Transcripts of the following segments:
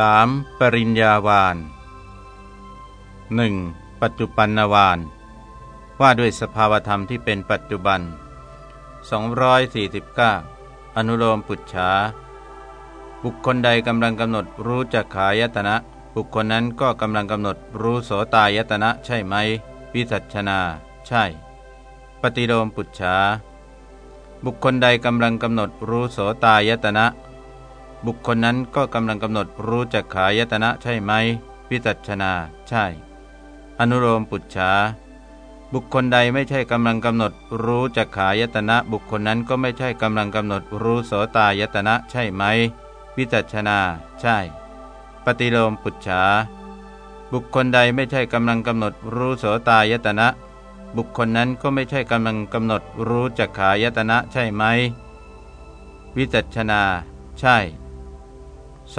3. ปริญญาวาน 1. ปัจจุบันนวานว่าด้วยสภาวธรรมที่เป็นปัจจุบัน 249 อนุโลมปุจฉาบุคคลใดกำลังกำหนดรู้จักขายตนะ บุคคลนั้นก็กำลังกำหนดรู้โสตายตนะใช่ไหม วิสัชนา ใช่ ปฏิโลมปุจฉาบุคคลใดกำลังกำหนดรู้โสตายตนะ บุคคลนั้นก็กำลังกำหนดรู้จักขายตนะใช่ไหมพิจัชนา ใช่ อนุโลมปุจฉาบุคคลใดไม่ใช่กำลังกำหนดรู้จักขายตนะ บุคคลนั้นก็ไม่ใช่กำลังกำหนดรู้โสตายตนะใช่ไหมพิจัชนา ใช่ ปฏิโลมปุจฉาบุคคลใดไม่ใช่กำลังกำหนดรู้โสตายตนะ บุคคลนั้นก็ไม่ใช่กำลังกำหนดรู้จักขายตนะใช่ไหมวิจัชนา ใช่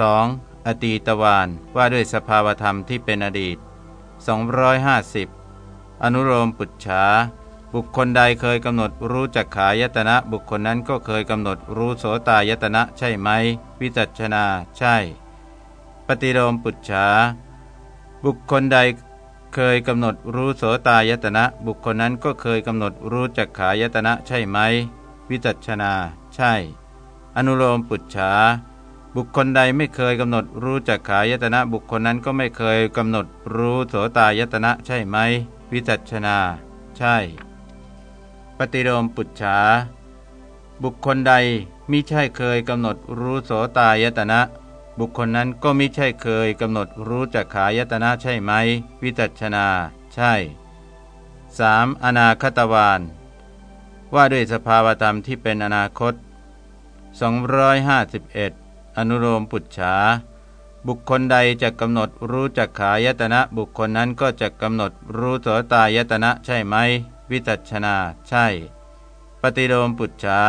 2. อตีตวานว่าด้วยสภาวธรรมที่เป็นอดีต 250 อนุโลมปุจฉาบุคคลใดเคยกำหนดรู้จักขายตนะบุคคลนั้นก็เคยกำหนดรู้โสตายตนะใช่ไหม วิจัชนาใช่ ปฏิโลมปุจฉาบุคคลใดเคยกำหนดรู้โสตายตนะ บุคคลนั้นก็เคยกำหนดรู้จักขายตนะใช่ไหม วิจัชนาใช่ อนุโลมปุจฉา บุคคลใดไม่เคยกำหนดรู้จักขายตนะ บุคคลนั้นก็ไม่เคยกำหนดรู้โสตายตนะใช่ไหม วิจัชนา ใช่ ปฏิโลมปุจฉา บุคคลใดมิใช่เคยกำหนดรู้โสตายตนะ บุคคลนั้นก็มิใช่เคยกำหนดรู้จักขายตนะใช่ไหม วิจัชนา ใช่ 3. อนาคตวานว่าด้วยสภาวธรรมที่เป็นอนาคต 251 อนุโลมปุจฉาบุคคลใดจะกำหนดรู้จักขายตนะ บุคคลนั้นก็จะกำหนดรู้โสตายตนะใช่ไหม วิจัชนาใช่ ปฏิโลมปุจฉา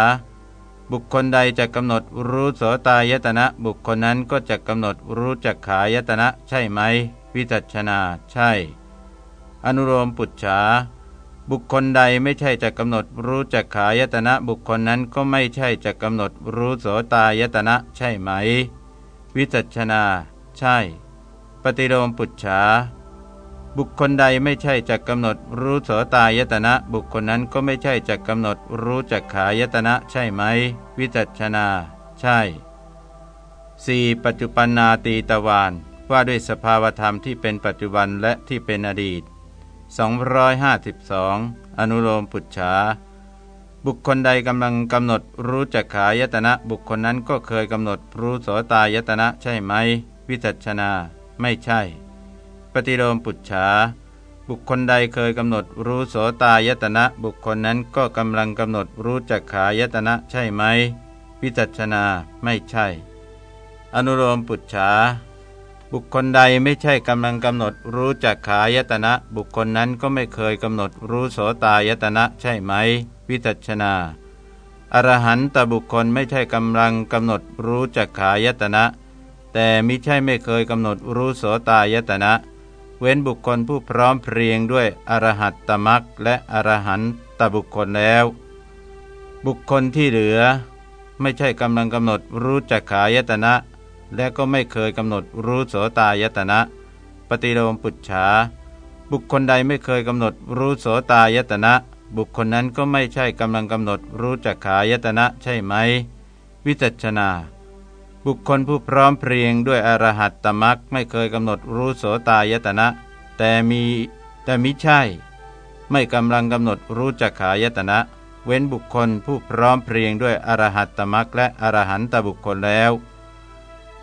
บุคคลใดจะกำหนดรู้โสตายตนะ บุคคลนั้นก็จะกำหนดรู้จักขายตนะ ใช่ไหม วิจัชนาใช่ อนุโลมปุจฉา บุคคลใดไม่ใช่จะกำหนดรู้จักขายตนะ บุคคลนั้นก็ไม่ใช่จะกำหนดรู้โสตายตนะ ใช่ไหม วิจัชนา ใช่ ปฏิโลมปุจฉา บุคคลใดไม่ใช่จะกำหนดรู้โสตายตนะ บุคคลนั้นก็ไม่ใช่จะกำหนดรู้จักขายตนะ ใช่ไหม วิจัชนา ใช่ 4. ปัจจุปันนาตีตวานว่าด้วยสภาวธรรมที่เป็นปัจจุบันและที่เป็นอดีต 252 อนุโลมปุจฉาบุคคลใดกำลังกำหนดรู้จักขายตนะ บุคคลนั้นก็เคยกำหนดรู้โสตายตนะใช่ไหม วิจัชนา ไม่ใช่ ปฏิโลมปุจฉาบุคคลใดเคยกำหนดรู้โสตายตนะ บุคคลนั้นก็กำลังกำหนดรู้จักขายตนะใช่ไหม วิจัชนา ไม่ใช่ อนุโลมปุจฉา บุคคลใดไม่ใช่กำลังกำหนดรู้จักขายตนะ บุคคลนั้นก็ไม่เคยกำหนดรู้โสตายตนะใช่ไหม วิจัชนาอรหันตบุคคลไม่ใช่กำลังกำหนดรู้จักขายตนะ แต่มิใช่ไม่เคยกำหนดรู้โสตายตนะ เว้นบุคคลผู้พร้อมเพรียงด้วยอรหัตตมักและอรหันตบุคคลแล้ว บุคคลที่เหลือ ไม่ใช่กำลังกำหนดรู้จักขายตนะ และก็ไม่เคยกำหนดรู้โสตายตนะ ปฏิโลมปุจฉา บุคคลใดไม่เคยกำหนดรู้โสตายตนะ บุคคลนั้นก็ไม่ใช่กำลังกำหนดรู้จักขายตนะใช่ไหม วิจัชนา บุคคลผู้พร้อมเพรียงด้วยอรหัตตมักไม่เคยกำหนดรู้โสตายตนะ แต่มีแต่มิใช่ ไม่กำลังกำหนดรู้จักขายตนะเว้นบุคคลผู้พร้อมเพรียงด้วยอรหัตตมักและอรหันตบุคคลแล้ว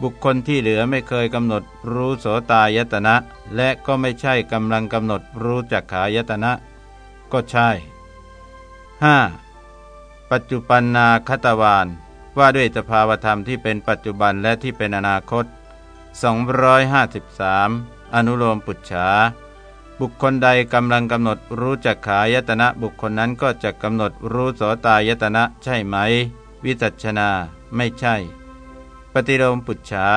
บุคคลที่เหลือไม่เคยกำหนดรู้โสตายตนะ และก็ไม่ใช่กำลังกำหนดรู้จักขายตนะ ก็ใช่ 5. ปัจจุปันนาคตวานว่าด้วยสภาวธรรมที่เป็นปัจจุบันและที่เป็นอนาคต 253 อนุโลมปุจฉาบุคคลใดกำลังกำหนดรู้จักขายตนะ บุคคลนั้นก็จะกำหนดรู้โสตายตนะ ใช่ไหม วิจัชนา ไม่ใช่ ปฏิโลมปุจฉา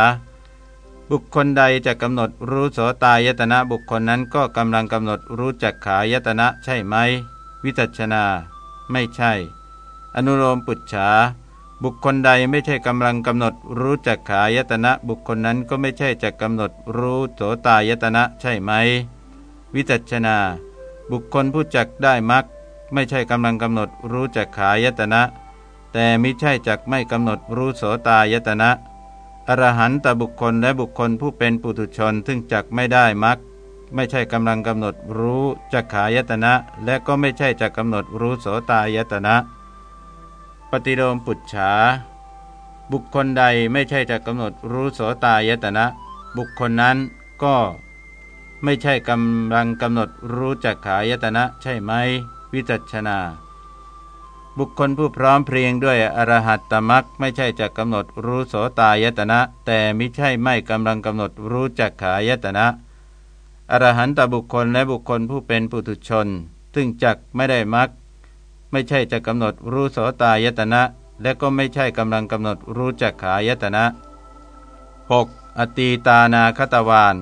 บุคคลใดจะกำหนดรู้โสตายตนะบุคคลนั้นก็กำลังกำหนดรู้จักขายตนะใช่ไหม วิจัชนา ไม่ใช่ อนุโลมปุจฉาบุคคลใดไม่ใช่กำลังกำหนดรู้จักขายตนะบุคคลนั้นก็ไม่ใช่จะกำหนดรู้โสตายตนะใช่ไหม วิจัชนา บุคคลผู้จักได้มักไม่ใช่กำลังกำหนดรู้จักขายตนะ แต่มิใช่จักไม่กำหนดรู้โสตายตนะ อรหันตบุคคลและบุคคลผู้เป็นปุถุชนซึ่งจักไม่ได้มักไม่ใช่กำลังกำหนดรู้จักขายตนะ และก็ไม่ใช่จะกกำหนดรู้โสตายตนะ ปฏิโลมปุจฉา บุคคลใดไม่ใช่จะกำหนดรู้โสตายตนะ บุคคลนั้นก็ไม่ใช่กำลังกำหนดรู้จักขายตนะ ใช่ไหม วิจัชนา บุคคลผู้พร้อมเพรียงด้วยอรหัตตมักไม่ใช่จะกำหนดรู้โสตายตนะ แต่มิใช่ไม่กำลังกำหนดรู้จักขายตนะอรหันตบุคคลและบุคคลผู้เป็นปุถุชน ซึ่งจักไม่ได้มักไม่ใช่จะกำหนดรู้โสตายตนะ และก็ไม่ใช่กำลังกำหนดรู้จักขายตนะ 6. อตีตานาคตวาน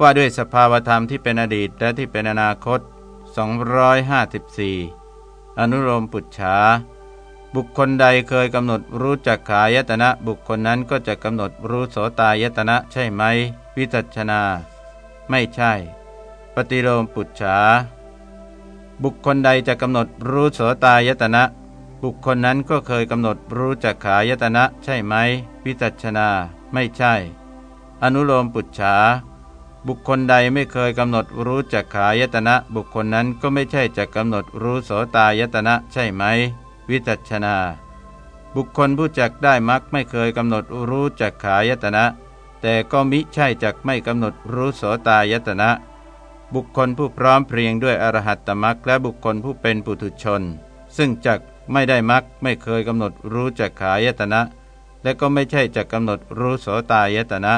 ว่าด้วยสภาวธรรมที่เป็นอดีตและที่เป็นอนาคต 254 อนุโลมปุจฉาบุคคลใดเคยกำหนดรู้จักขายตนะ บุคคลนั้นก็จะกำหนดรู้โสตายตนะใช่ไหม วิจัชนา ไม่ใช่ ปฏิโลมปุจฉาบุคคลใดจะกำหนดรู้โสตายตนะ บุคคลนั้นก็เคยกำหนดรู้จักขายตนะ ใช่ไหม วิจัชนา ไม่ใช่ อนุโลมปุจฉา บุคคลใดไม่เคยกำหนดรู้จักขายตนะ บุคคลนั้นก็ไม่ใช่จะกำหนดรู้โสตายตนะใช่ไหม วิจัชนา บุคคลผู้จักได้มักไม่เคยกำหนดรู้จักขายตนะ แต่ก็มิใช่จักไม่กำหนดรู้โสตายตนะ บุคคลผู้พร้อมเพรียงด้วยอรหัตตมักและบุคคลผู้เป็นปุถุชน ซึ่งจักไม่ได้มักไม่เคยกำหนดรู้จักขายตนะ และก็ไม่ใช่จักกำหนดรู้โสตายตนะ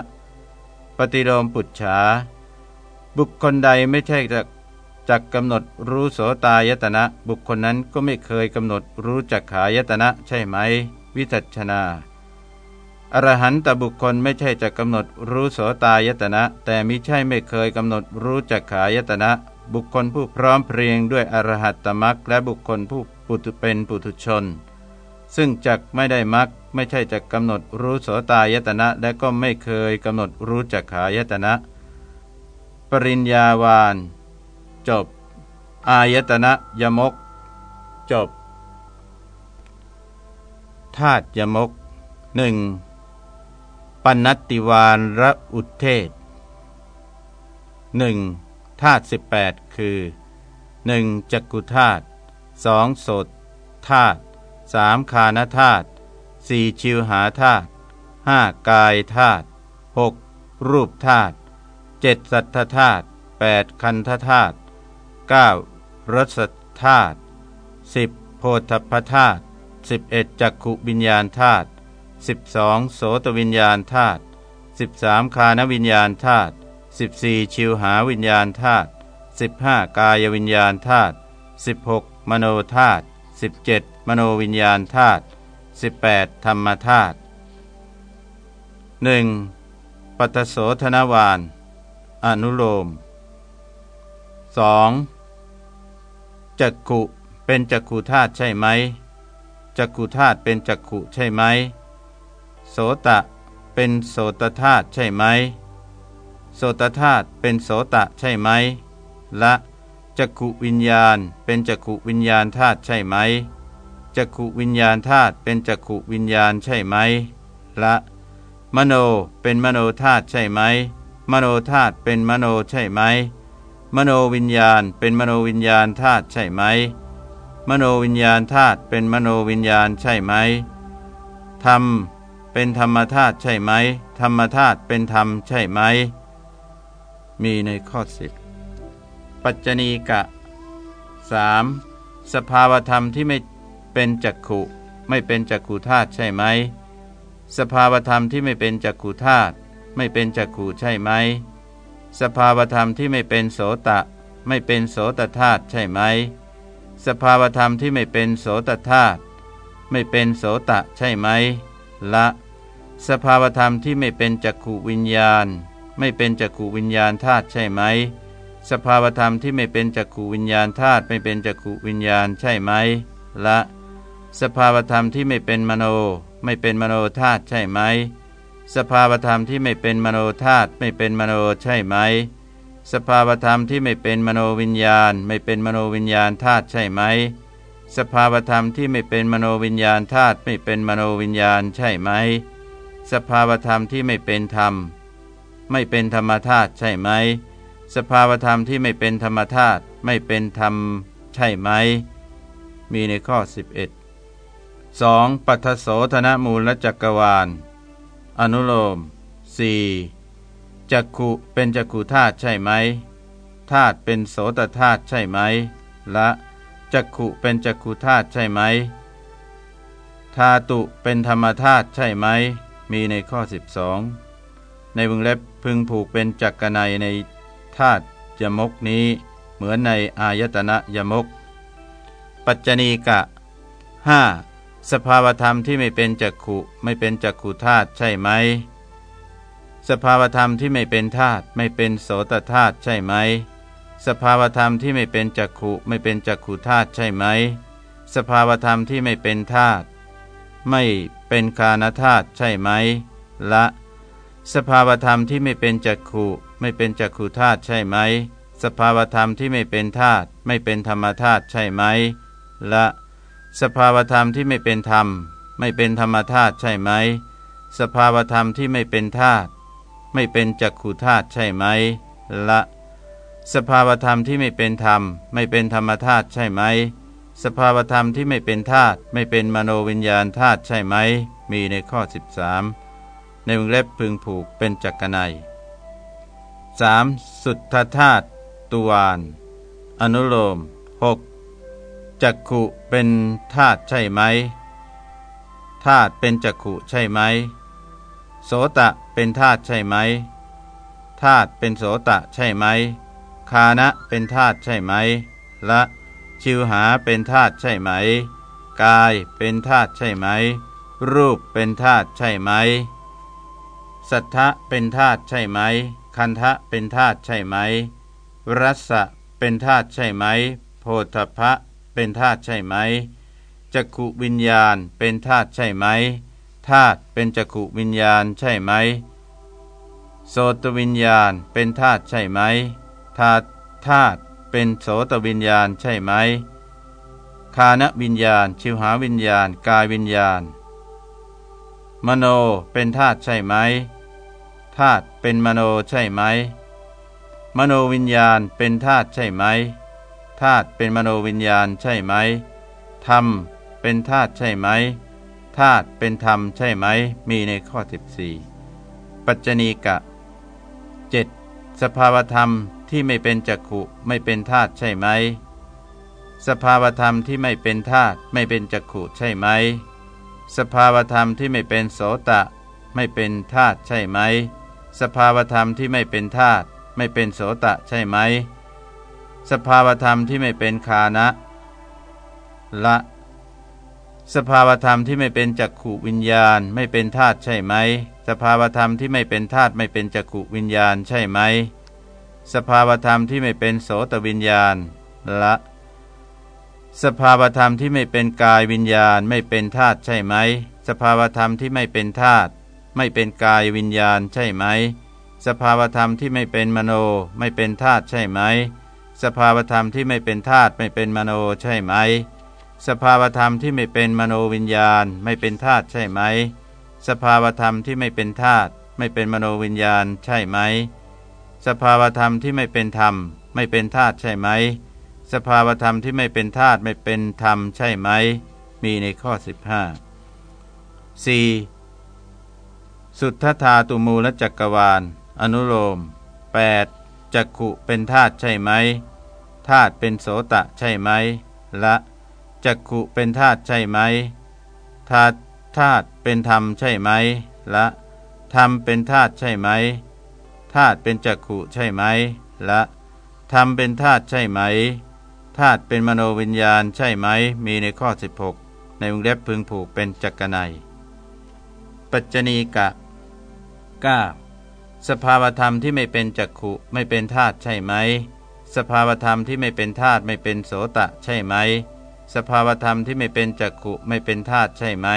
ฏิโลมปุจฉา บุคคลใดไม่ใช่จักจักกำหนดรู้โสตายตนะ บุคคลนั้นก็ไม่เคยกำหนดรู้จักขายตนะใช่ไหม วิจัชนาอรหันตบุคคลไม่ใช่จะกำหนดรู้โสตายตนะ แต่มิใช่ไม่เคยกำหนดรู้จักขายตนะ บุคคลผู้พร้อมเพรียงด้วยอรหัตตมักและบุคคลผู้ปุถุเป็นปุถุชน ซึ่งจักไม่ได้มักไม่ใช่จะกกำหนดรู้โสตายตนะ และก็ไม่เคยกำหนดรู้จักขายตนะ ปริญญาวาน จบ อายตนะยมก จบธาตุยมกหนึ่งปนัตติวานระอุเทศหนึ่งธาตุสิบแปดคือหนึ่งจักกุธาตุสองโสตธาตุ สามคานธาตุสี่ชิวหาธาตุห้ากายธาตุหกรูปธาตุเจ็ดสัทธธาตุแปดคันธธาตุเก้ารสธาตุสิบโพธพธาตุสิบเอ็ดจักขุวิญญาณธาตุ12โสตวิญญาณธาตุ13คานวิญญาณธาตุ14ชิวหาวิญญาณธาตุ15กายวิญญาณธาตุ16มโนธาตุ17 มโนวิญญาณธาตุ 18 ธรรมธาตุ 1. ปัตโสธนวาน อนุโลม 2. จักขุเป็นจักขุธาตุใช่ไหม จักขุธาตุเป็นจักขุใช่ไหม โสตะเป็นโสตธาตุใช่ไหม โสตธาตุเป็นโสตะใช่ไหม ละจักขุวิญญาณเป็นจักขุวิญญาณธาตุใช่ไหม จักขุวิญญาณธาตุเป็นจักขุวิญญาณใช่ไหม ละ มโนเป็นมโนธาตุใช่ไหม มโนธาตุเป็นมโนใช่ไหม มโนวิญญาณเป็นมโนวิญญาณธาตุใช่ไหม มโนวิญญาณธาตุเป็นมโนวิญญาณใช่ไหม ธรรมเป็นธรรมธาตุใช่ไหม ธรรมธาตุเป็นธรรมใช่ไหม มีในข้อสิบปัจจณีกะ 3. สภาวธรรมที่ไม่ เป็นจักขุ ไม่เป็นจักขุธาตุใช่ไหม สภาวธรรมที่ไม่เป็นจักขุธาตุไม่เป็นจักขุใช่ไหม สภาวธรรมที่ไม่เป็นโสตะ ไม่เป็นโสตธาตุใช่ไหม สภาวธรรมที่ไม่เป็นโสตธาตุไม่เป็นโสตะใช่ไหม ละ สภาวธรรมที่ไม่เป็นจักขูวิญญาณ ไม่เป็นจักขูวิญญาณธาตุใช่ไหม สภาวธรรมที่ไม่เป็นจักขูวิญญาณธาตุไม่เป็นจักขูวิญญาณใช่ไหม ละ สภาวธรรมที่ไม่เป็นมโน ไม่เป็นมโนธาตุใช่ไหม สภาวธรรมที่ไม่เป็นมโนธาตุไม่เป็นมโนใช่ไหม สภาวธรรมที่ไม่เป็นมโนวิญญาณ ไม่เป็นมโนวิญญาณธาตุใช่ไหม สภาวธรรมที่ไม่เป็นมโนวิญญาณธาตุไม่เป็นมโนวิญญาณใช่ไหม สภาวธรรมที่ไม่เป็นธรรม ไม่เป็นธรรมธาตุใช่ไหม สภาวธรรมที่ไม่เป็นธรรมธาตุไม่เป็นธรรม ใช่ไหม มีในข้อ 11 2. ปัทโสธนมูลจักรวาล อนุโลม 4. จักขุเป็นจักขุธาตุใช่ไหมธาตุเป็นโสตธาตุใช่ไหมละจักขุเป็นจักขุธาตุใช่ไหมธาตุเป็นธรรมธาตุใช่ไหม มีในข้อ 12 ในวงเล็บพึงผูกเป็นจักกนัยในธาตุยมกนี้ เหมือนในอายตนะยมก ปัจจณีกะ 5. สภาวธรรมที่ไม่เป็นจักขุไม่เป็นจักขุธาตุใช่ไหม สภาวธรรมที่ไม่เป็นธาตุไม่เป็นโสตธาตุใช่ไหม สภาวธรรมที่ไม่เป็นจักขุไม่เป็นจักขุธาตุใช่ไหม สภาวธรรมที่ไม่เป็นธาตุไม่เป็นคานธาตุใช่ไหม ละ สภาวธรรมที่ไม่เป็นจักขุไม่เป็นจักขุธาตุใช่ไหม สภาวธรรมที่ไม่เป็นธาตุไม่เป็นธรรมธาตุใช่ไหม ละ สภาวธรรมที่ไม่เป็นธรรม ไม่เป็นธรรมธาตุใช่ไหม สภาวธรรมที่ไม่เป็นธาตุไม่เป็นจักขุธาตุใช่ไหม ละ สภาวธรรมที่ไม่เป็นธรรม ไม่เป็นธรรมธาตุใช่ไหม สภาวธรรมที่ไม่เป็นธาตุไม่เป็นมโนวิญญาณธาตุใช่ไหม มีในข้อ 13 ในวงเล็บพึงผูกเป็นจักกนัย 3. สุทธธาตุตวานอนุโลม 6. จักขุเป็นธาตุใช่ไหมธาตุเป็นจักขุใช่ไหมโสตะเป็นธาตุใช่ไหมธาตุเป็นโสตะใช่ไหมคานะเป็นธาตุใช่ไหมละชิวหาเป็นธาตุใช่ไหม กายเป็นธาตุใช่ไหม รูปเป็นธาตุใช่ไหม สัทธะเป็นธาตุใช่ไหม คันทะเป็นธาตุใช่ไหมรัสะเป็นธาตุใช่ไหม โพธพะ เป็นธาตุใช่ไหมจักขุวิญญาณเป็นธาตุใช่ไหมธาตุเป็นจักขุวิญญาณใช่ไหมโสตวิญญาณเป็นธาตุใช่ไหมธาตุธาตุเป็นโสตวิญญาณใช่ไหมคานวิญญาณ ชิวหาวิญญาณ กายวิญญาณ มโนเป็นธาตุใช่ไหมธาตุเป็นมโนใช่ไหมมโนวิญญาณเป็นธาตุใช่ไหม ธาตุเป็นมโนวิญญาณใช่ไหมธรรมเป็นธาตุใช่ไหมธาตุเป็นธรรมใช่ไหม มีในข้อ 14 ปัจจณีกะ 7. สภาวธรรมที่ไม่เป็นจักขุไม่เป็นธาตุใช่ไหม สภาวธรรมที่ไม่เป็นธาตุไม่เป็นจักขุใช่ไหม สภาวธรรมที่ไม่เป็นโสตะ ไม่เป็นธาตุใช่ไหม สภาวธรรมที่ไม่เป็นธาตุไม่เป็นโสตะใช่ไหม สภาวธรรมที่ไม่เป็นคานะ ละ สภาวธรรมที่ไม่เป็นจักขุวิญญาณ ไม่เป็นธาตุใช่ไหม สภาวธรรมที่ไม่เป็นธาตุไม่เป็นจักขุวิญญาณใช่ไหม สภาวธรรมที่ไม่เป็นโสตวิญญาณ ละ สภาวธรรมที่ไม่เป็นกายวิญญาณ ไม่เป็นธาตุใช่ไหม สภาวธรรมที่ไม่เป็นธาตุไม่เป็นกายวิญญาณใช่ไหม สภาวธรรมที่ไม่เป็นมโนไม่เป็นธาตุใช่ไหม สภาวธรรมที่ไม่เป็นธาตุไม่เป็นมโนใช่ไหม สภาวธรรมที่ไม่เป็นมโนวิญญาณ ไม่เป็นธาตุใช่ไหม สภาวธรรมที่ไม่เป็นธาตุไม่เป็นมโนวิญญาณใช่ไหม สภาวธรรมที่ไม่เป็นธรรม ไม่เป็นธาตุใช่ไหม สภาวธรรมที่ไม่เป็นธาตุไม่เป็นธรรมใช่ไหม มีในข้อ 15 4. สุทธาตุมูลจักรวาล อนุโลม 8. จักขุเป็นธาตุใช่ไหม ธาตุเป็นโสตะใช่ไหม ละจักขุเป็นธาตุใช่ไหมธาตุธาตุเป็นธรรมใช่ไหม ละธรรมเป็นธาตุใช่ไหมธาตุเป็นจักขุใช่ไหม ละธรรมเป็นธาตุใช่ไหมธาตุเป็นมโนวิญญาณใช่ไหม มีในข้อ 16 ในวงเล็บพึงผูกเป็นจักกนัย ปัจจณีกะ 9. สภาวธรรมที่ไม่เป็นจักขุไม่เป็นธาตุใช่ไหม สภาวธรรมที่ไม่เป็นธาตุไม่เป็นโสตะใช่ไหม สภาวธรรมที่ไม่เป็นจักขุไม่เป็นธาตุใช่ไหม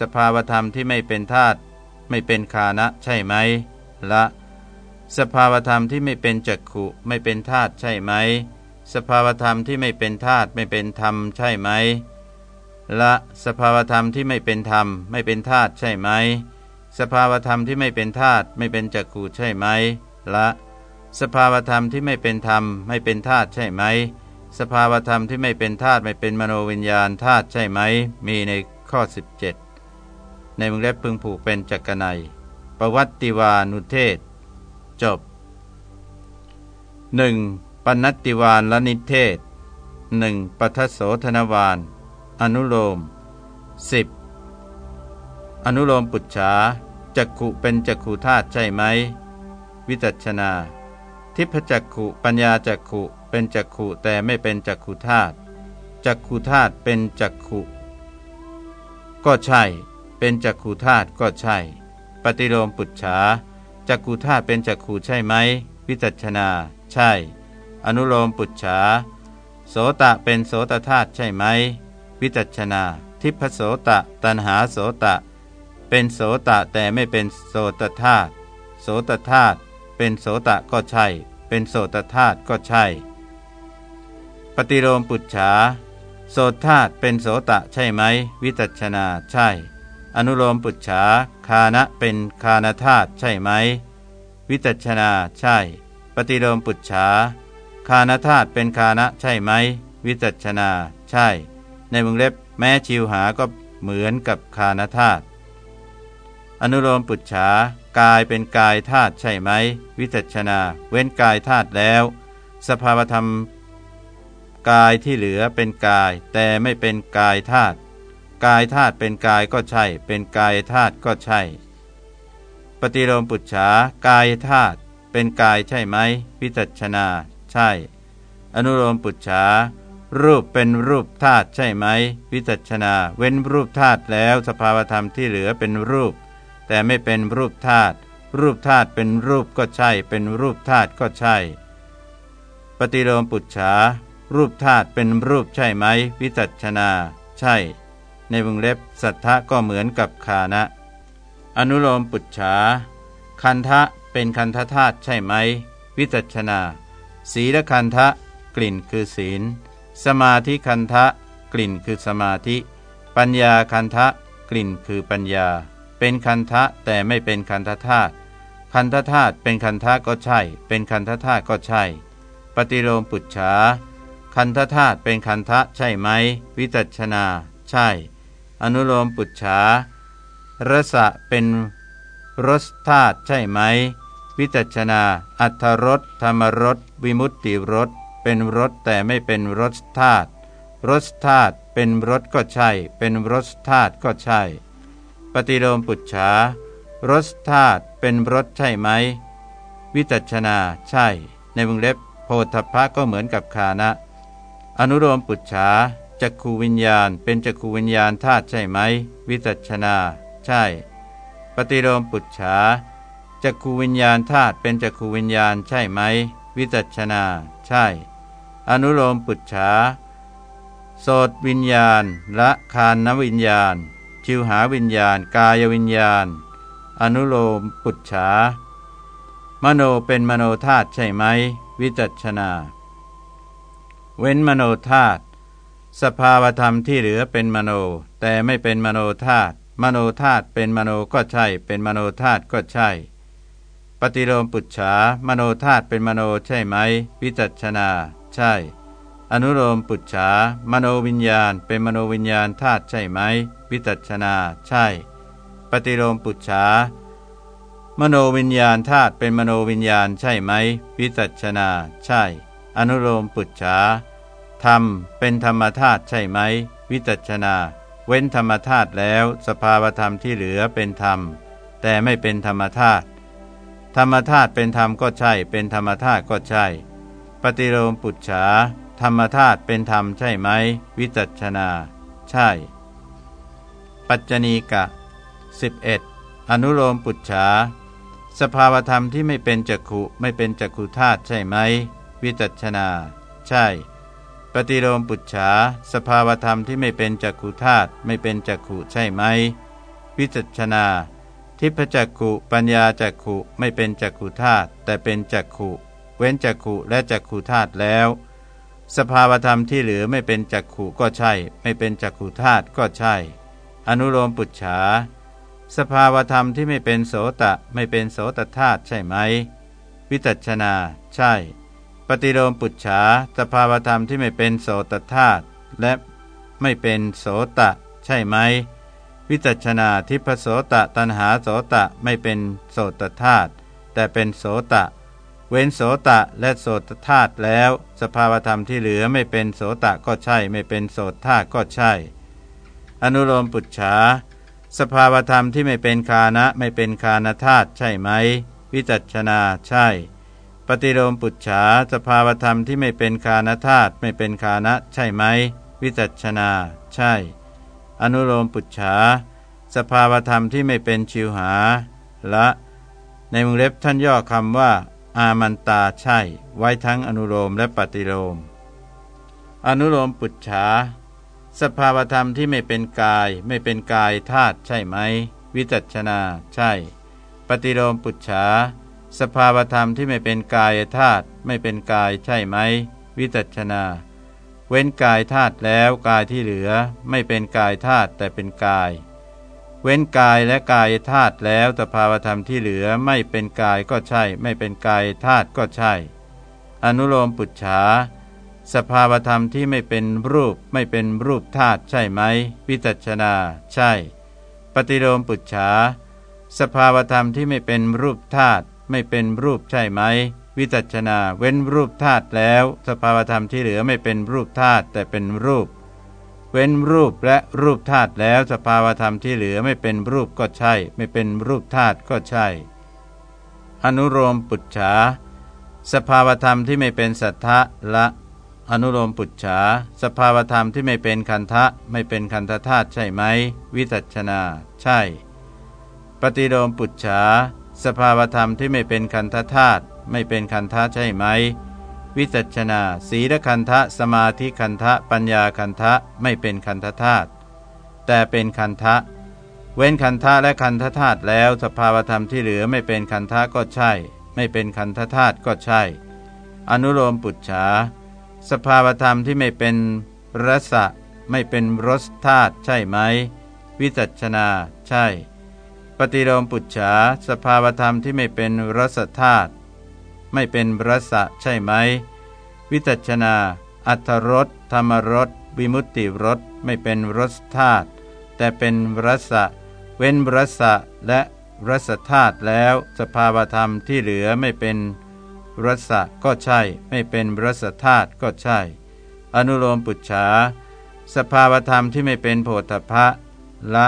สภาวธรรมที่ไม่เป็นธาตุไม่เป็นคานะใช่ไหม ละ สภาวธรรมที่ไม่เป็นจักขุไม่เป็นธาตุใช่ไหม สภาวธรรมที่ไม่เป็นธาตุไม่เป็นธรรมใช่ไหม ละ สภาวธรรมที่ไม่เป็นธรรมไม่เป็นธาตุใช่ไหม สภาวธรรมที่ไม่เป็นธาตุไม่เป็นจักขุใช่ไหม ละ สภาวธรรมที่ไม่เป็นธรรมไม่เป็นธาตุใช่ไหม สภาวธรรมที่ไม่เป็นธาตุไม่เป็นมโนวิญญาณธาตุใช่ไหม มีในข้อ 17 ในมึงเล็บพึงผูกเป็นจักรนัยประวัติวานุเทศ จบ 1. ปนัตติวานลนิเทศ 1. ปัทโสธนวานอนุโลม 10. อนุโลมปุจฉาจักขุเป็นจักขุธาตุใช่ไหม วิจัชนา ทิพจักขุปัญญาจักขุเป็นจักขุแต่ไม่เป็นจักขุธาตุจักขุธาตุเป็นจักขุก็ใช่ เป็นจักขุธาตุก็ใช่ ปฏิโลมปุจฉาจักขุธาตุเป็นจักขุใช่ไหมวิจัชนา ใช่ อนุโลมปุจฉาโสตะเป็นโสตธาตุใช่ไหมวิจัชนา ทิพโสตะ ตันหาโสตะ เป็นโสตะแต่ไม่เป็นโสตธาตุโสตธาตุ เป็นโสตะก็ใช่ เป็นโสตธาตุก็ใช่ ปฏิโลมปุจฉาโสธาตุเป็นโสตะใช่ไหม วิจัชนาใช่ อนุโลมปุจฉาคานะเป็นคานธาตุใช่ไหม วิจัชนาใช่ ปฏิโลมปุจฉาคานธาตุเป็นคานะใช่ไหม วิจัชนาใช่ ในวงเล็บแม้ชิวหาก็เหมือนกับคานธาตุอนุโลมปุจฉา กายเป็นกายธาตุใช่ไหม วิจัชนา เว้นกายธาตุแล้ว สภาวธรรม กายที่เหลือเป็นกาย แต่ไม่เป็นกายธาตุกายธาตุเป็นกายก็ใช่ เป็นกายธาตุก็ใช่ ปฏิโลมปุจฉากายธาตุเป็นกายใช่ไหมพิจัชนา ใช่ อนุโลมปุจฉารูปเป็นรูปธาตุใช่ไหม วิจัชนา เว้นรูปธาตุแล้วสภาวธรรมที่เหลือเป็นรูป แต่ไม่เป็นรูปธาตุรูปธาตุเป็นรูปก็ใช่ เป็นรูปธาตุก็ใช่ ปฏิโลมปุจฉารูปธาตุเป็นรูปใช่ไหม วิจัชนา ใช่ ในวงเล็บสัทธะก็เหมือนกับคานะ อนุโลมปุจฉาคันทะเป็นคันธธาตุใช่ไหม วิจัชนาศีลคันทะกลิ่นคือศีล สมาธิคันทะกลิ่นคือสมาธิ ปัญญาคันทะกลิ่นคือปัญญา เป็นคันทะแต่ไม่เป็นคันธธาตุคันธธาตุเป็นคันทะก็ใช่ เป็นคันธธาตุก็ใช่ ปฏิโลมปุจฉาคันธธาตุเป็นคันทะใช่ไหม วิจัชนา ใช่ อนุโลมปุจฉารสะเป็นรสธาตุใช่ไหม วิจัชนา อัทธรสธรรมรสวิมุตติรสเป็นรสแต่ไม่เป็นรสธาตุรสธาตุเป็นรสก็ใช่ เป็นรสธาตุก็ใช่ ปฏิโลมปุจฉารสธาตุเป็นรสใช่ไหม วิจัชนาใช่ ในวงเล็บโพธพะก็เหมือนกับคานะ อนุโลมปุจฉาจักขูวิญญาณ เป็นจักขูวิญญาณธาตุใช่ไหม วิจัชนาใช่ ปฏิโลมปุจฉาจักขูวิญญาณธาตุเป็นจักขูวิญญาณใช่ไหม วิจัชนาใช่ อนุโลมปุจฉาโสตวิญญาณ ละคานนวิญญาณ ชิวหาวิญญาณ กายวิญญาณ อนุโลมปุจฉามโนเป็นมโนธาตุใช่ไหม วิจัชนา เว้นมโนธาตุสภาวธรรมที่เหลือเป็นมโน แต่ไม่เป็นมโนธาตุมโนธาตุเป็นมโนก็ใช่ เป็นมโนธาตุก็ใช่ ปฏิโลมปุจฉามโนธาตุเป็นมโนใช่ไหม วิจัชนา ใช่ อนุโลมปุจฉามโนวิญญาณ เป็นมโนวิญญาณธาตุใช่ไหม วิจัชนาใช่ ปฏิโลมปุจฉามโนวิญญาณธาตุเป็นมโนวิญญาณใช่ไหม วิจัชนาใช่ อนุโลมปุจฉาธรรมเป็นธรรมธาตุใช่ไหม วิจัชนา เว้นธรรมธาตุแล้ว สภาวธรรมที่เหลือเป็นธรรม แต่ไม่เป็นธรรมธาตุธรรมธาตุเป็นธรรมก็ใช่ เป็นธรรมธาตุก็ใช่ ปฏิโลมปุจฉาธรรมธาตุเป็นธรรมใช่ไหม วิจัชนา ใช่ ปัจจณีกะ 11. อนุโลมปุจฉา สภาวธรรมที่ไม่เป็นจักขุไม่เป็นจักขุธาตุใช่ไหม วิจัชนา ใช่ ปฏิโลมปุจฉา สภาวธรรมที่ไม่เป็นจักขุธาตุไม่เป็นจักขุใช่ไหม วิจัชนา ทิพจักขุปัญญาจักขุไม่เป็นจักขุธาตุแต่เป็นจักขุเว้นจักขุและจักขุธาตุแล้ว สภาวธรรมที่เหลือไม่เป็นจักขุก็ใช่ ไม่เป็นจักขุธาตุก็ใช่ อนุโลมปุจฉา สภาวธรรมที่ไม่เป็นโสตะไม่เป็นโสตธาตุใช่ไหม วิจัชนา ใช่ ปฏิโลมปุจฉา สภาวธรรมที่ไม่เป็นโสตธาตุและไม่เป็นโสตะ ใช่ไหม วิจัชนาทิพโสตะตันหาโสตะไม่เป็นโสตธาตุแต่เป็นโสตะ เว้นโสตะและโสตธาตุแล้ว สภาวธรรมที่เหลือไม่เป็นโสตะก็ใช่ ไม่เป็นโสตธาตุก็ใช่ อนุโลมปุจฉาสภาวธรรมที่ไม่เป็นคานะไม่เป็นคานธาตุใช่ไหม วิจัชนาใช่ ปฏิโลมปุจฉาสภาวธรรมที่ไม่เป็นคานธาตุไม่เป็นคานะใช่ไหม วิจัชนาใช่ อนุโลมปุจฉาสภาวธรรมที่ไม่เป็นชิวหา ละ ในมุงเล็บท่านย่อคำว่า อามันตาใช่ ไว้ทั้งอนุโลมและปฏิโลม อนุโลมปุจฉาสภาวธรรมที่ไม่เป็นกาย ไม่เป็นกายธาตุใช่ไหม วิจัชนาใช่ ปฏิโลมปุจฉาสภาวธรรมที่ไม่เป็นกายธาตุไม่เป็นกายใช่ไหม วิจัชนา เว้นกายธาตุแล้วกายที่เหลือ ไม่เป็นกายธาตุแต่เป็นกาย เว้นกายและกายธาตุแล้วสภาวธรรมที่เหลือไม่เป็นกายก็ใช่ ไม่เป็นกายธาตุก็ใช่ อนุโลมปุจฉาสภาวธรรมที่ไม่เป็นรูปไม่เป็นรูปธาตุใช่ไหมวิจัชนา ใช่ ปฏิโลมปุจฉาสภาวธรรมที่ไม่เป็นรูปธาตุไม่เป็นรูปใช่ไหม วิจัชนา เว้นรูปธาตุแล้ว สภาวธรรมที่เหลือไม่เป็นรูปธาตุแต่เป็นรูป เว้นรูปและรูปธาตุแล้วสภาวธรรมที่เหลือไม่เป็นรูปก็ใช่ ไม่เป็นรูปธาตุก็ใช่ อนุโลมปุจฉาสภาวธรรมที่ไม่เป็นสัทธะละ อนุโลมปุจฉาสภาวธรรมที่ไม่เป็นคันทะไม่เป็นคันธธาตุใช่ไหม วิจัชนา ใช่ ปฏิโลมปุจฉาสภาวธรรมที่ไม่เป็นคันธธาตุไม่เป็นคันธะใช่ไหม วิจัชนาสีลคันทะสมาธิคันทะปัญญาคันทะไม่เป็นคันธธาตุแต่เป็นคันทะ เว้นคันทะและคันธธาตุแล้วสภาวธรรมที่เหลือไม่เป็นคันทะก็ใช่ ไม่เป็นคันธธาตุก็ใช่ อนุโลมปุจฉาสภาวธรรมที่ไม่เป็นรสะไม่เป็นรสธาตุใช่ไหม วิจัชนา ใช่ ปฏิโลมปุจฉาสภาวธรรมที่ไม่เป็นรสธาตุ ไม่เป็นรสะใช่ไหม วิจัชนา อัทรสธรรมรสวิมุตติรสไม่เป็นรสธาตุแต่เป็นรสะเว้นรสะและรสธาตุแล้วสภาวธรรมที่เหลือไม่เป็นรสะก็ใช่ ไม่เป็นรสธาตุก็ใช่ อนุโลมปุจฉาสภาวธรรมที่ไม่เป็นโพธพะละ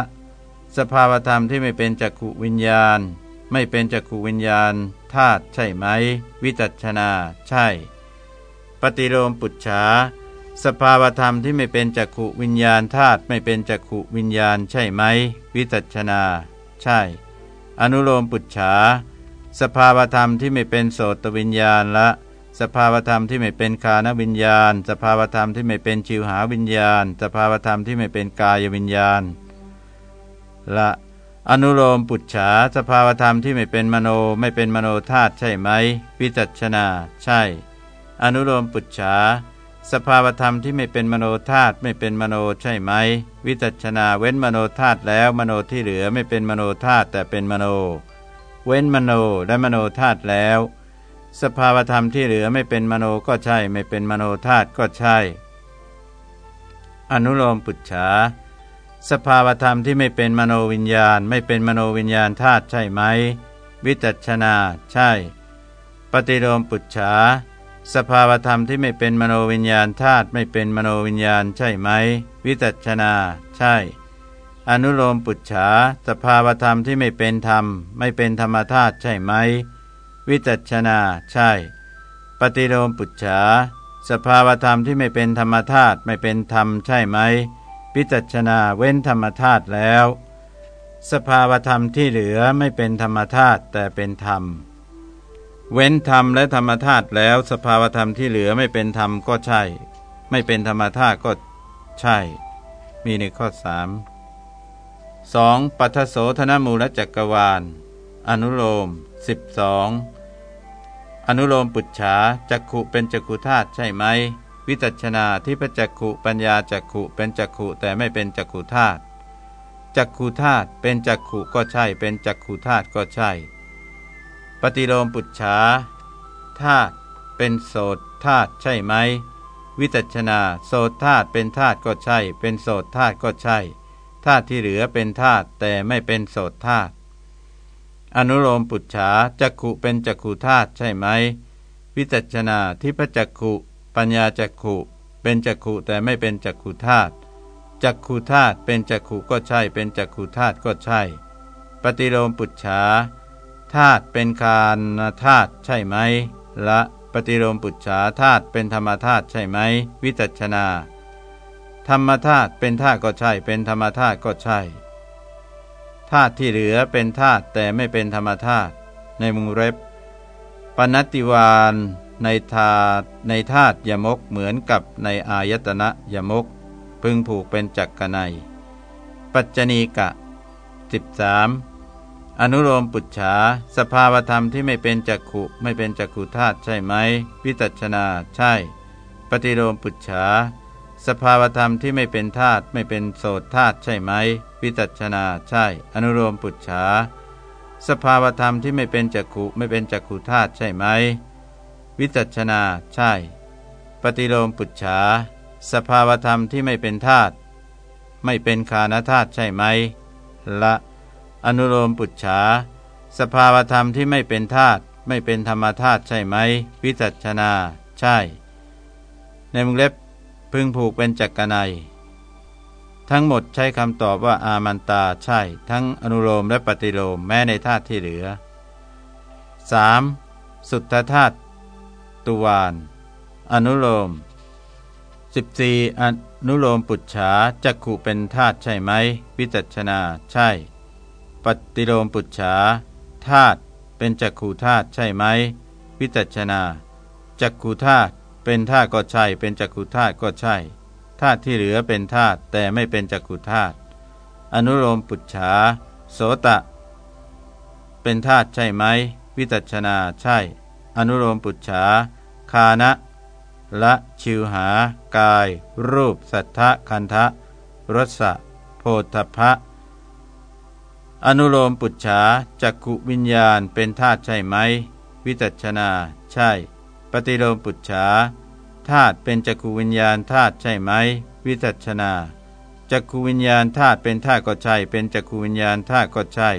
สภาวธรรมที่ไม่เป็นจักขุวิญญาณ ไม่เป็นจักขุวิญญาณธาตุใช่ไหม วิจัชนา ใช่ ปฏิโลมปุจฉาสภาวธรรมที่ไม่เป็นจักขุวิญญาณธาตุไม่เป็นจักขุวิญญาณใช่ไหม วิจัชนา ใช่ อนุโลมปุจฉาสภาวธรรมที่ไม่เป็นโสตวิญญาณละ สภาวธรรมที่ไม่เป็นคานวิญญาณ สภาวธรรมที่ไม่เป็นชิวหาวิญญาณ สภาวธรรมที่ไม่เป็นกายวิญญาณละ อนุโลมปุจฉาสภาวธรรมที่ไม่เป็นมโนไม่เป็นมโนธาตุใช่ไหม วิจัชนา ใช่ อนุโลมปุจฉาสภาวธรรมที่ไม่เป็นมโนธาตุไม่เป็นมโนใช่ไหม วิจัชนาเว้นมโนธาตุแล้วมโนที่เหลือไม่เป็นมโนธาตุแต่เป็นมโน เว้นมโนและมโนธาตุแล้ว สภาวธรรมที่เหลือไม่เป็นมโนก็ใช่ ไม่เป็นมโนธาตุก็ใช่ อนุโลมปุจฉา สภาวธรรมที่ไม่เป็นมโนวิญญาณ ไม่เป็นมโนวิญญาณธาตุใช่ไหม วิจัชนา ใช่ ปฏิโลมปุจฉา สภาวธรรมที่ไม่เป็นมโนวิญญาณธาตุไม่เป็นมโนวิญญาณใช่ไหม วิจัชนา ใช่ อนุโลมปุจฉา สภาวธรรมที่ไม่เป็นธรรม ไม่เป็นธรรมธาตุใช่ไหม วิจัชนา ใช่ ปฏิโลมปุจฉา สภาวธรรมที่ไม่เป็นธรรมธาตุไม่เป็นธรรมใช่ไหม วิจัชนาเว้นธรรมธาตุแล้ว สภาวธรรมที่เหลือไม่เป็นธรรมธาตุแต่เป็นธรรม เว้นธรรมและธรรมธาตุแล้ว สภาวธรรมที่เหลือไม่เป็นธรรมก็ใช่ไไม่เป็นธรรมธาตุก็ใช่ มีในข้อสามสองปัทโสธนมูลจักรวาล อนุโลม 12 อนุโลมปุจฉาจักขุเป็นจักขุธาตุใช่ไหม วิจัชนาที่พระจักขุปัญญาจักขุเป็นจักขุแต่ไม่เป็นจักขุธาตุจักขุธาตุเป็นจักขุก็ใช่ เป็นจักขุธาตุก็ใช่ ปฏิโลมปุจฉาธาตุเป็นโสตธาตุใช่ไหม วิจัชนาโสตธาตุเป็นธาตุก็ใช่ เป็นโสตธาตุก็ใช่ธาตุที่เหลือเป็นธาตุแต่ไม่เป็นโสตธาตุอนุโลมปุจฉาจักขุเป็นจักขุธาตุใช่ไหม วิจัชนาทิพจักขุ ปัญญาจักขุ เป็นจักขุแต่ไม่เป็นจักขุธาตุจักขุธาตุเป็นจักขุก็ใช่ เป็นจักขุธาตุก็ใช่ ปฏิโลมปุจฉาธาตุเป็นคานธาตุใช่ไหมละปฏิโลมปุจฉาธาตุเป็นธรรมธาตุใช่ไหม วิจัชนา ธรรมธาตุเป็นธาตุก็ใช่ เป็นธรรมธาตุก็ใช่ธาตุที่เหลือเป็นธาตุแต่ไม่เป็นธรรมธาตุในมุงเร็บปนัติวาน ในธาตุในธาตุยมกเหมือนกับในอายตนะยมก พึงผูกเป็นจักกนัยปัจจณีกะ 13 อนุโลมปุจฉาสภาวธรรมที่ไม่เป็นจักขุไม่เป็นจักขุธาตุใช่ไหม วิตัชนาใช่ ปฏิโลมปุจฉาสภาวธรรมที่ไม่เป็นธาตุไม่เป็นโสตธาตุใช่ไหม วิจัชนาใช่ อนุโลมปุจฉาสภาวธรรมที่ไม่เป็นจักขุไม่เป็นจักขุธาตุใช่ไหม วิจัชนาใช่ ปฏิโลมปุจฉา สภาวธรรมที่ไม่เป็นธาตุไม่เป็นคานธาตุใช่ไหม ละ อนุโลมปุจฉา สภาวธรรมที่ไม่เป็นธาตุไม่เป็นธรรมธาตุใช่ไหม วิจัชนา ใช่ ในมุงเล็บพึงผูกเป็นจักกนัยทั้งหมดใช้คำตอบว่าอามันตาใช่ ทั้งอนุโลมและปฏิโลมแม้ในธาตุที่เหลือ 3. สุทธธาตุ ตุวานอนุโลม 14. อนุโลมปุจฉาจักขุเป็นธาตุใช่ไหม วิจัชนาใช่ ปฏิโลมปุจฉาธาตุเป็นจักขุธาตุใช่ไหม วิจัชนาจักขุธาตุเป็นธาตุก็ใช่ เป็นจักขุธาตุก็ใช่ธาตุที่เหลือเป็นธาตุแต่ไม่เป็นจักขุธาตุอนุโลมปุจฉาโสตะ เป็นธาตุใช่ไหม วิตัชนาใช่ อนุโลมปุจฉาคานะละชิวหากาย รูปสัทธะคันทะรสะโพธพะ อนุโลมปุจฉาจักขุวิญญาณเป็นธาตุใช่ไหม วิตัชนา ใช่ ปฏิโลมปุจฉาธาตุเป็นจักขูวิญญาณธาตุใช่ไหม วิจัชนาจักขูวิญญาณธาตุเป็นธาตุก็ใช่ เป็นจักขูวิญญาณธาตุก็ใช่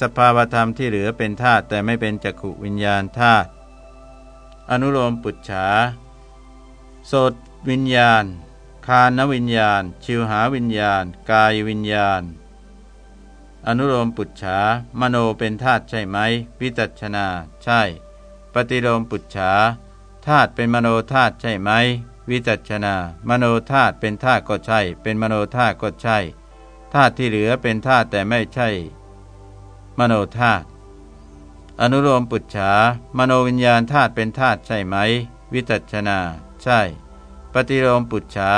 สภาวธรรมที่เหลือเป็นธาตุแต่ไม่เป็นจักขูวิญญาณธาตุ อนุโลมปุจฉาโสตวิญญาณ คานวิญญาณ ชิวหาวิญญาณ กายวิญญาณ อนุโลมปุจฉามโนเป็นธาตุใช่ไหม วิจัชนา ใช่ ปฏิโลมปุจฉาธาตุเป็นมโนธาตุใช่ไหม วิจัชนา มโนธาตุเป็นธาตุก็ใช่ เป็นมโนธาตุก็ใช่ธาตุที่เหลือเป็นธาตุแต่ไม่ใช่ มโนธาตุ อนุโลมปุจฉามโนวิญญาณธาตุเป็นธาตุใช่ไหม วิจัชนา ใช่ ปฏิโลมปุจฉา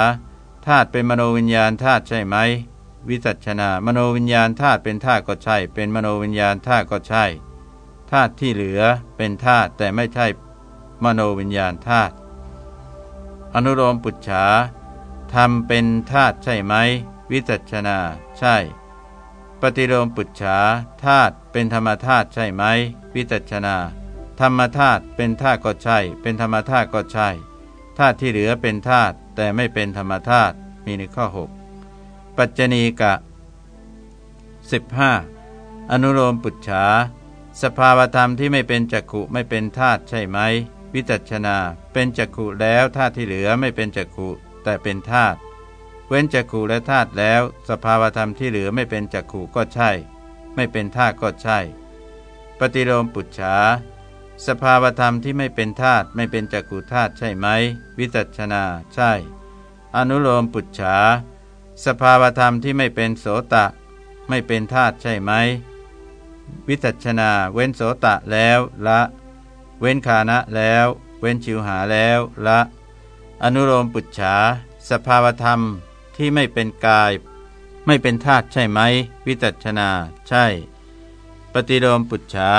ธาตุเป็นมโนวิญญาณธาตุใช่ไหม วิจัชนามโนวิญญาณธาตุเป็นธาตุก็ใช่ เป็นมโนวิญญาณธาตุก็ใช่ธาตุที่เหลือเป็นธาตุแต่ไม่ใช่มโนวิญญาณธาตุอนุโลมปุจฉาทำเป็นธาตุใช่ไหม วิจัชนา ใช่ ปฏิโลมปุจฉาธาตุเป็นธรรมธาตุใช่ไหม วิจัชนา ธรรมธาตุเป็นธาตุก็ใช่ เป็นธรรมธาตุก็ใช่ธาตุที่เหลือเป็นธาตุแต่ไม่เป็นธรรมธาตุมีในข้อ 6 ปัจจณีกะ 15 อนุโลมปุจฉาสภาวธรรมที่ไม่เป็นจักขุไม่เป็นธาตุใช่ไหม วิจัชนา เป็นจักขุแล้วธาตุที่เหลือไม่เป็นจักขุแต่เป็นธาตุเว้นจักขุและธาตุแล้ว สภาวธรรมที่เหลือไม่เป็นจักขุก็ใช่ ไม่เป็นธาตุก็ใช่ ปฏิโลมปุจฉาสภาวธรรมที่ไม่เป็นธาตุไม่เป็นจักขุธาตุใช่ไหม วิจัชนาใช่ อนุโลมปุจฉาสภาวธรรมที่ไม่เป็นโสตะ ไม่เป็นธาตุใช่ไหม วิจัชนาเว้นโสตะแล้วละ เว้นคานะแล้ว เว้นชิวหาแล้วละ อนุโลมปุจฉาสภาวธรรมที่ไม่เป็นกาย ไม่เป็นธาตุใช่ไหม วิจัชนาใช่ ฏิโลมปุจฉา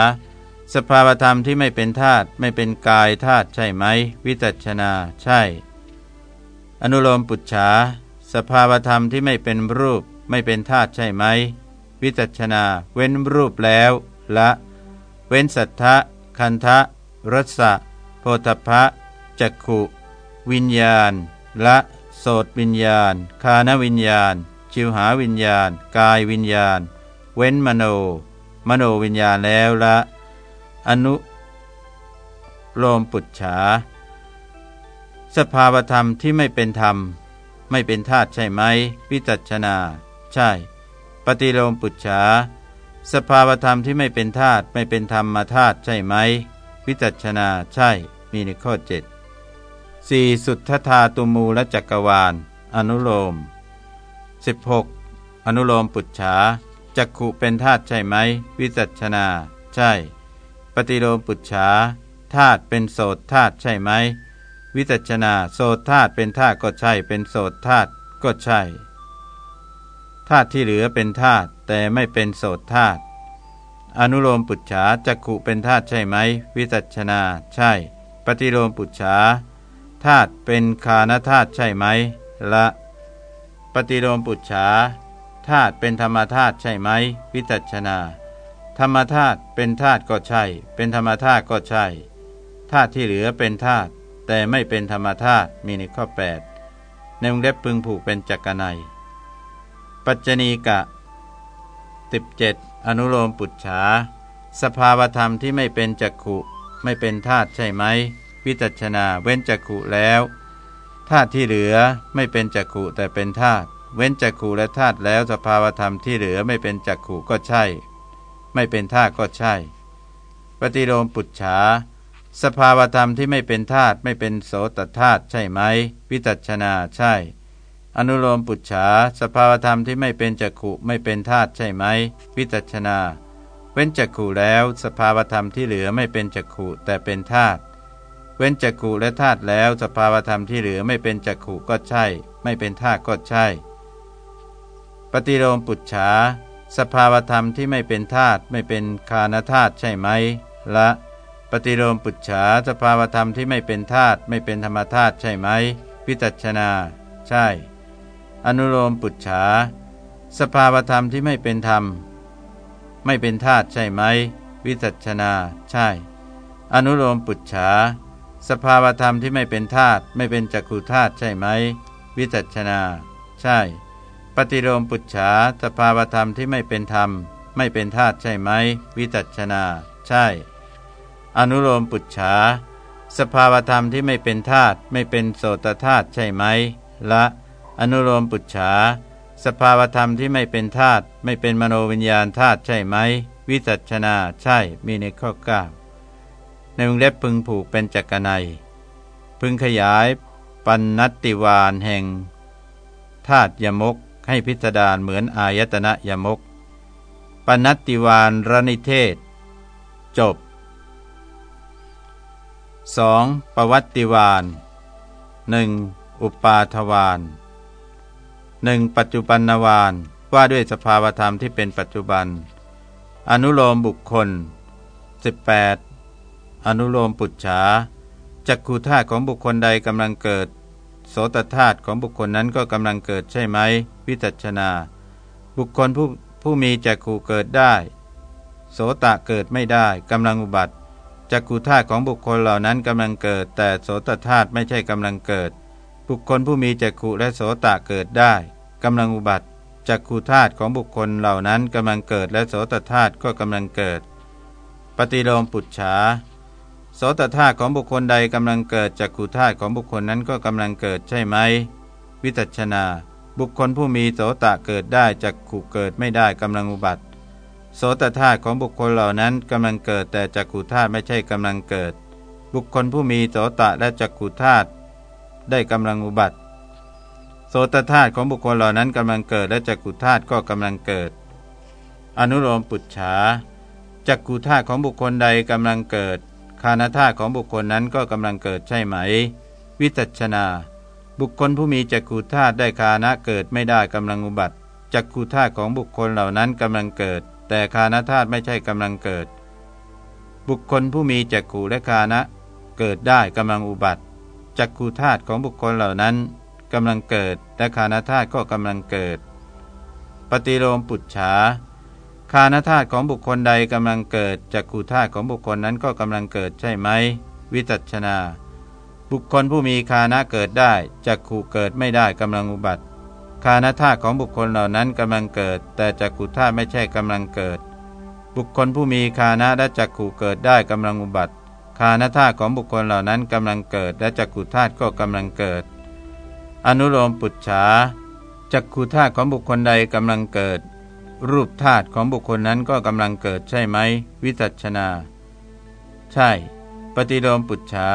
สภาวธรรมที่ไม่เป็นธาตุไม่เป็นกายธาตุใช่ไหม วิจัชนาใช่ อนุโลมปุจฉาสภาวธรรมที่ไม่เป็นรูปไม่เป็นธาตุใช่ไหม วิจัชนา เว้นรูปแล้วละ เว้นสัทธะคันทะรสะโพธพะจักขุ วิญญาณ ละโสตวิญญาณ คานวิญญาณ ชิวหาวิญญาณ กายวิญญาณ เว้นมโน มโนวิญญาณแล้วละ อนุโลมปุจฉา สภาวธรรมที่ไม่เป็นธรรม ไม่เป็นธาตุใช่ไหมวิจัชนา ใช่ ปฏิโลมปุจฉา สภาวธรรมที่ไม่เป็นธาตุไม่เป็นธรรมมาธาตุใช่ไหมวิจัชนาใช่ มีในข้อเจ็ดสี่สุทธธาตุมูและจักรวาล อนุโลม 16. อนุโลมปุจฉา จักขุเป็นธาตุใช่ไหม วิจัชนา ใช่ ปฏิโลมปุจฉาธาตุเป็นโสตธาตุใช่ไหม วิจัชนาโสตธาตุเป็นธาตุก็ใช่ เป็นโสตธาตุก็ใช่ธาตุที่เหลือเป็นธาตุแต่ไม่เป็นโสตธาตุอนุโลมปุจฉาจักขุเป็นธาตุใช่ไหม วิจัชนา ใช่ ปฏิโลมปุจฉาธาตุเป็นคานธาตุใช่ไหม ละ ปฏิโลมปุจฉา ธาตุเป็นธรรมธาตุใช่ไหม วิจัชนา ธรรมธาตุเป็นธาตุก็ใช่ เป็นธรรมธาตุก็ใช่ ธาตุที่เหลือเป็นธาตุแต่ไม่เป็นธรรมธาตุมีในข้อ 8 ในวงเล็บพึงผูกเป็นจักรนัยปัจจณีกะ 17 อนุโลมปุจฉา สภาวธรรมที่ไม่เป็นจักขุ ไม่เป็นธาตุใช่ไหม วิจัชนาเว้นจักขุแล้ว ธาตุที่เหลือไม่เป็นจักขุแต่เป็นธาตุ เว้นจักขุและธาตุแล้วสภาวธรรมที่เหลือไม่เป็นจักขุก็ใช่ ไม่เป็นธาตุก็ใช่ ปฏิโลมปุจฉาสภาวธรรมที่ไม่เป็นธาตุไม่เป็นโสตธาตุใช่ไหม วิจัชนาใช่ อนุโลมปุจฉาสภาวธรรมที่ไม่เป็นจักขุไม่เป็นธาตุใช่ไหม วิจัชนา เว้นจักขุแล้ว สภาวธรรมที่เหลือไม่เป็นจักขุแต่เป็นธาตุเว้นจักขุและธาตุแล้ว สภาวธรรมที่เหลือไม่เป็นจักขุก็ใช่ ไม่เป็นธาตุก็ใช่ ปฏิโลมปุจฉาสภาวธรรมที่ไม่เป็นธาตุไม่เป็นคานธาตุใช่ไหมละปฏิโลมปุจฉาสภาวธรรมที่ไม่เป็นธาตุไม่เป็นธรรมธาตุใช่ไหมพิจัชนา ใช่ อนุโลมปุจฉาสภาวธรรมที่ไม่เป็นธรรม ไม่เป็นธาตุใช่ไหมวิจัชนา ใช่ อนุโลมปุจฉาสภาวธรรมที่ไม่เป็นธาตุไม่เป็นจักขุธาตุใช่ไหมวิจัชนา ใช่ ปฏิโลมปุจฉาสภาวธรรมที่ไม่เป็นธรรม ไม่เป็นธาตุใช่ไหม วิจัชนา ใช่ อนุโลมปุจฉาสภาวธรรมที่ไม่เป็นธาตุไม่เป็นโสตธาตุใช่ไหมละอนุโลมปุจฉาสภาวธรรมที่ไม่เป็นธาตุไม่เป็นมโนวิญญาณธาตุใช่ไหม วิจัชนาใช่มีในข้อเก้าในวงเล็บพึงผูกเป็นจักรนัยพึงขยายปันนัตติวานแห่งธาตุยมก ให้พิสดารเหมือนอายตนะยมก ปนัตติวานรณิเทศ จบ 2. ประวัติวาน 1. อุปาทวาน 1. ปัจจุบันวานว่าด้วยสภาวธรรมที่เป็นปัจจุบัน อนุโลมบุคคล 18 อนุโลมปุจฉาจักขูธาตุของบุคคลใดกำลังเกิด โสตธาตุของบุคคลนั้นก็กำลังเกิดใช่ไหม วิจัชนา บุคคลผู้ผู้มีจักขูเกิดได้ โสตะเกิดไม่ได้กำลังอุบัติจักขูธาตุของบุคคลเหล่านั้นกำลังเกิด แต่โสตธาตุไม่ใช่กำลังเกิด บุคคลผู้มีจักขูและโสตะเกิดได้กำลังอุบัติจักขูธาตุของบุคคลเหล่านั้นกำลังเกิด และโสตธาตุก็กำลังเกิด ปฏิโลมปุจฉา โสตธาตุของบุคคลใดกำลังเกิดจากขุธาตุของบุคคลนั้นก็กำลังเกิดใช่ไหม วิจัชนา บุคคลผู้มีโสตะเกิดได้จากขุเกิดไม่ได้กำลังอุบัติโสตธาตุของบุคคลเหล่านั้นกำลังเกิดแต่จากขุธาตุไม่ใช่กำลังเกิด บุคคลผู้มีโสตะและจักขุธาตุได้กำลังอุบัติ โสตธาตุของบุคคลเหล่านั้นกำลังเกิดและจักขุธาตุก็กำลังเกิด อนุโลมปุจฉาจักขุธาตุของบุคคลใดกำลังเกิด คานธาตุของบุคคลนั้นก็กำลังเกิดใช่ไหม วิจัชนา บุคคลผู้มีจักขุธาตุได้คานะเกิดไม่ได้กำลังอุบัติจักขุธาตุของบุคคลเหล่านั้นกำลังเกิด แต่คานธาตุไม่ใช่กำลังเกิด บุคคลผู้มีจักขุและคานะ เกิดได้กำลังอุบัติจักขุธาตุของบุคคลเหล่านั้นกำลังเกิดและคานธาตุก็กำลังเกิด ปฏิโลมปุจฉา คานธาตุของบุคคลใดกำลังเกิดจักขุธาตุของบุคคลนั้นก็กำลังเกิดใช่ไหม วิจัชนา บุคคลผู้มีคานะเกิดได้จักขู่เกิดไม่ได้กำลังอุบัติคานธาตุของบุคคลเหล่านั้นกำลังเกิด แต่จักขุธาตุไม่ใช่กำลังเกิด บุคคลผู้มีคานะและจักขู่เกิดได้กำลังอุบัติคานธาตุของบุคคลเหล่านั้นกำลังเกิด และจักขุธาตุก็กำลังเกิด อนุโลมปุจฉาจักขุธาตุของบุคคลใดกำลังเกิด รูปธาตุของบุคคลนั้นก็กำลังเกิดใช่ไหม วิจัชนา ใช่ ปฏิโลมปุจฉา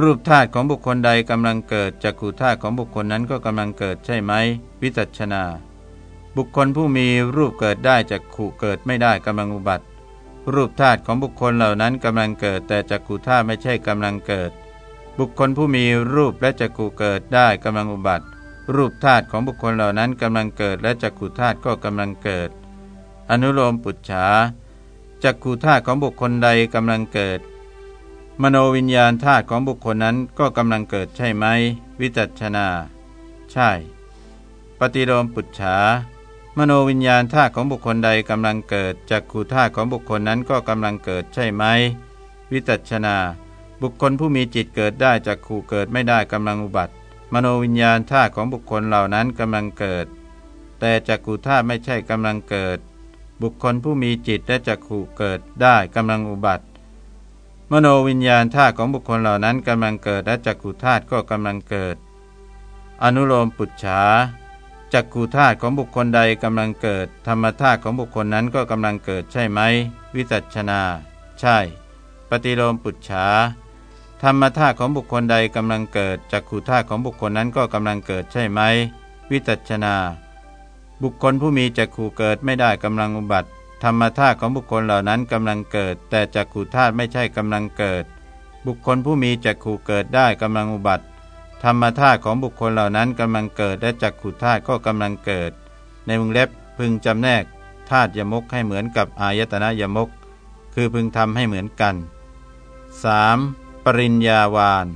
รูปธาตุของบุคคลใดกำลังเกิดจักขุธาตุของบุคคลนั้นก็กำลังเกิดใช่ไหม วิจัชนา บุคคลผู้มีรูปเกิดได้จักขุเกิดไม่ได้กำลังอุบัติ รูปธาตุของบุคคลเหล่านั้นกำลังเกิด แต่จักขุธาตุไม่ใช่กำลังเกิด บุคคลผู้มีรูปและจักขุเกิดได้กำลังอุบัติ รูปธาตุของบุคคลเหล่านั้นกำลังเกิดและจักขุธาตุก็กำลังเกิด อนุโลมปุจฉาจักขุธาตุของบุคคลใดกำลังเกิด มโนวิญญาณธาตุของบุคคลนั้นก็กำลังเกิดใช่ไหม วิจัชนา ใช่ ปฏิโลมปุจฉามโนวิญญาณธาตุของบุคคลใดกำลังเกิดจักขูธาตุของบุคคลนั้นก็กำลังเกิดใช่ไหม วิจัชนา บุคคลผู้มีจิตเกิดได้จักขูเกิดไม่ได้กำลังอุบัติ มโนวิญญาณธาตุของบุคคลเหล่านั้นกำลังเกิด แต่จักขูธาตุไม่ใช่กำลังเกิด บุคคลผู้มีจิตและจักขูเกิดได้กำลังอุบัติ มโนวิญญาณธาตุของบุคคลเหล่านั้นกำลังเกิดและจักขุธาตุก็กำลังเกิด อนุโลมปุจฉาจักขุธาตุของบุคคลใดกำลังเกิด ธรรมธาตุของบุคคลนั้นก็กำลังเกิดใช่ไหม วิจัชนา ใช่ ปฏิโลมปุจฉา ธรรมธาตุของบุคคลใดกำลังเกิดจักขุธาตุของบุคคลนั้นก็กำลังเกิดใช่ไหม วิจัชนา บุคคลผู้มีจักขู่เกิดไม่ได้กำลังอุบัติ ธรรมธาตุของบุคคลเหล่านั้นกำลังเกิด แต่จักขูธาตุไม่ใช่กำลังเกิด บุคคลผู้มีจักขูเกิดได้กำลังอุบัติ ธรรมธาตุของบุคคลเหล่านั้นกำลังเกิด และจักขูธาตุก็กำลังเกิด ในวงเล็บพึงจำแนกธาตุยมกให้เหมือนกับอายตนะยมก คือพึงทำให้เหมือนกัน 3. ปริญญาวาน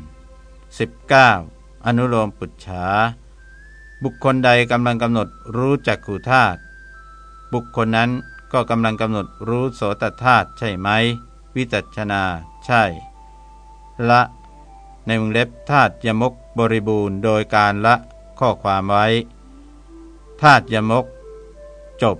19. อนุโลมปุจฉา บุคคลใดกำลังกำหนดรู้จักขูธาตุบุคคลนั้นก็กำลังกำหนดรู้โสตธาตุใช่ไหม วิจัชนา ใช่ ละ ในวงเล็บธาตุยมกบริบูรณ์โดยการละข้อความไว้ธาตุยมก จบ